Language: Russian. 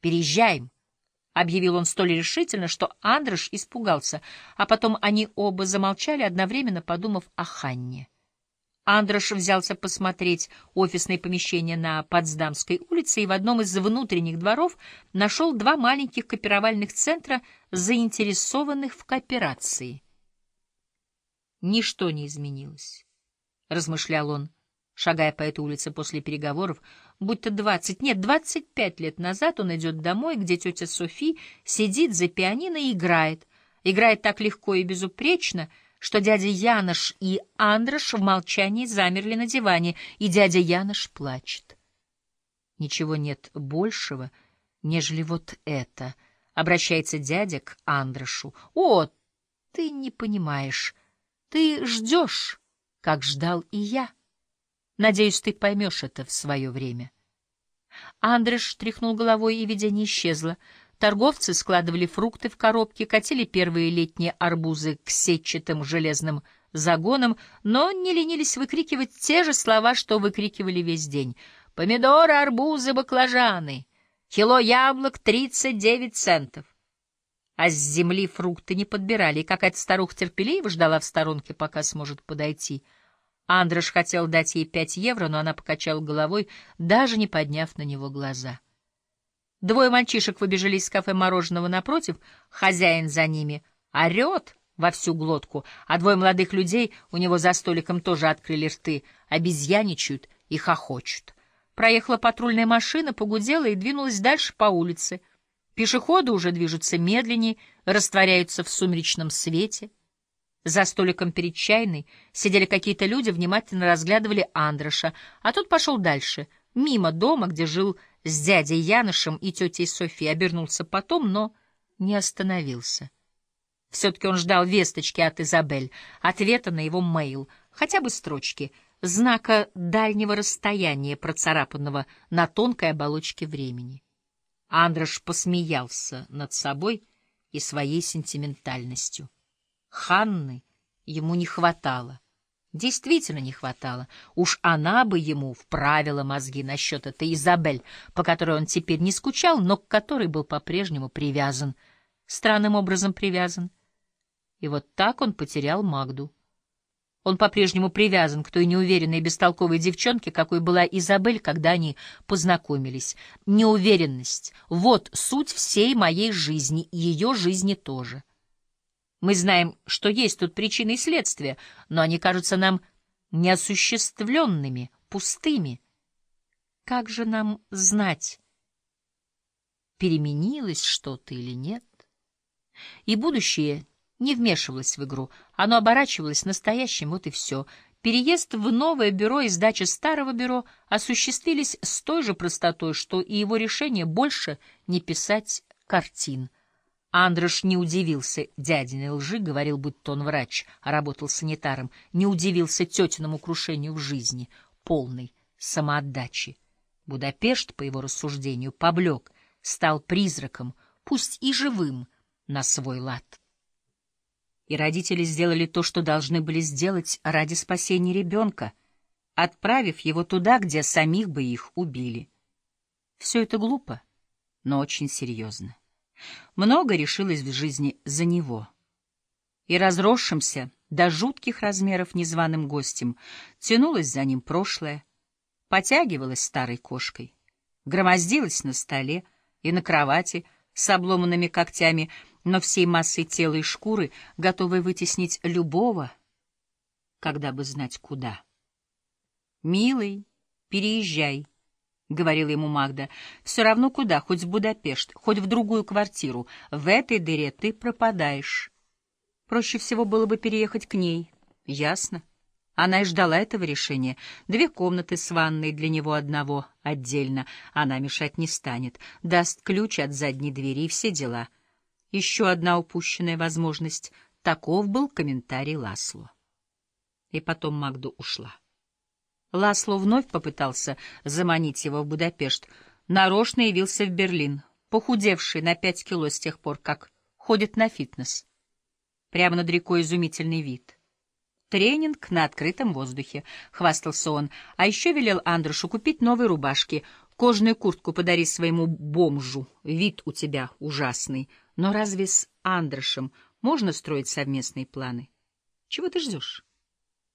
«Переезжаем!» — объявил он столь решительно, что Андрош испугался, а потом они оба замолчали, одновременно подумав о Ханне. Андрош взялся посмотреть офисные помещения на Потсдамской улице и в одном из внутренних дворов нашел два маленьких копировальных центра, заинтересованных в кооперации. «Ничто не изменилось», — размышлял он, шагая по этой улице после переговоров, будто двадцать, нет, двадцать пять лет назад он идет домой, где тетя Софи сидит за пианино и играет, играет так легко и безупречно — что дядя Янош и Андрош в молчании замерли на диване, и дядя Янош плачет. Ничего нет большего, нежели вот это, — обращается дядя к Андрошу. О, ты не понимаешь, ты ждешь, как ждал и я. Надеюсь, ты поймешь это в свое время. Андрош тряхнул головой, и видение исчезло. Торговцы складывали фрукты в коробки, катили первые летние арбузы к сетчатым железным загонам, но не ленились выкрикивать те же слова, что выкрикивали весь день. «Помидоры, арбузы, баклажаны! Кило яблок — тридцать девять центов!» А с земли фрукты не подбирали, и какая-то старуха терпеливо ждала в сторонке, пока сможет подойти. Андрош хотел дать ей пять евро, но она покачала головой, даже не подняв на него глаза. Двое мальчишек выбежали из кафе мороженого напротив, хозяин за ними орет во всю глотку, а двое молодых людей у него за столиком тоже открыли рты, обезьяничают и хохочут. Проехала патрульная машина, погудела и двинулась дальше по улице. Пешеходы уже движутся медленнее, растворяются в сумеречном свете. За столиком перед чайной сидели какие-то люди, внимательно разглядывали Андроша, а тот пошел дальше, мимо дома, где жил с дядей Янышем и тетей Софией, обернулся потом, но не остановился. Все-таки он ждал весточки от Изабель, ответа на его мейл, хотя бы строчки, знака дальнего расстояния, процарапанного на тонкой оболочке времени. Андрош посмеялся над собой и своей сентиментальностью. Ханны ему не хватало. Действительно не хватало. Уж она бы ему вправила мозги насчет этой Изабель, по которой он теперь не скучал, но к которой был по-прежнему привязан. Странным образом привязан. И вот так он потерял Магду. Он по-прежнему привязан к той неуверенной и бестолковой девчонке, какой была Изабель, когда они познакомились. Неуверенность — вот суть всей моей жизни, и ее жизни тоже. Мы знаем, что есть тут причины и следствия, но они кажутся нам неосуществленными, пустыми. Как же нам знать, переменилось что-то или нет? И будущее не вмешивалось в игру, оно оборачивалось настоящим, вот и все. Переезд в новое бюро и сдача старого бюро осуществились с той же простотой, что и его решение больше не писать картин — Андрош не удивился дядиной лжи, говорил, будто он врач, а работал санитаром, не удивился тетиному крушению в жизни, полной самоотдачи. Будапешт, по его рассуждению, поблек, стал призраком, пусть и живым, на свой лад. И родители сделали то, что должны были сделать ради спасения ребенка, отправив его туда, где самих бы их убили. Все это глупо, но очень серьезно. Много решилось в жизни за него. И разросшимся до жутких размеров незваным гостем тянулось за ним прошлое, потягивалась старой кошкой, громоздилась на столе и на кровати с обломанными когтями, но всей массой тела и шкуры, готовой вытеснить любого, когда бы знать куда. «Милый, переезжай», — говорила ему Магда, — все равно куда, хоть в Будапешт, хоть в другую квартиру. В этой дыре ты пропадаешь. Проще всего было бы переехать к ней. Ясно. Она и ждала этого решения. Две комнаты с ванной для него одного отдельно. Она мешать не станет. Даст ключ от задней двери и все дела. Еще одна упущенная возможность. Таков был комментарий Ласло. И потом Магда ушла. Ласло вновь попытался заманить его в Будапешт. Нарочно явился в Берлин, похудевший на пять кило с тех пор, как ходит на фитнес. Прямо над рекой изумительный вид. Тренинг на открытом воздухе, — хвастался он, а еще велел Андрушу купить новые рубашки. Кожаную куртку подари своему бомжу, вид у тебя ужасный. Но разве с Андрошем можно строить совместные планы? Чего ты ждешь?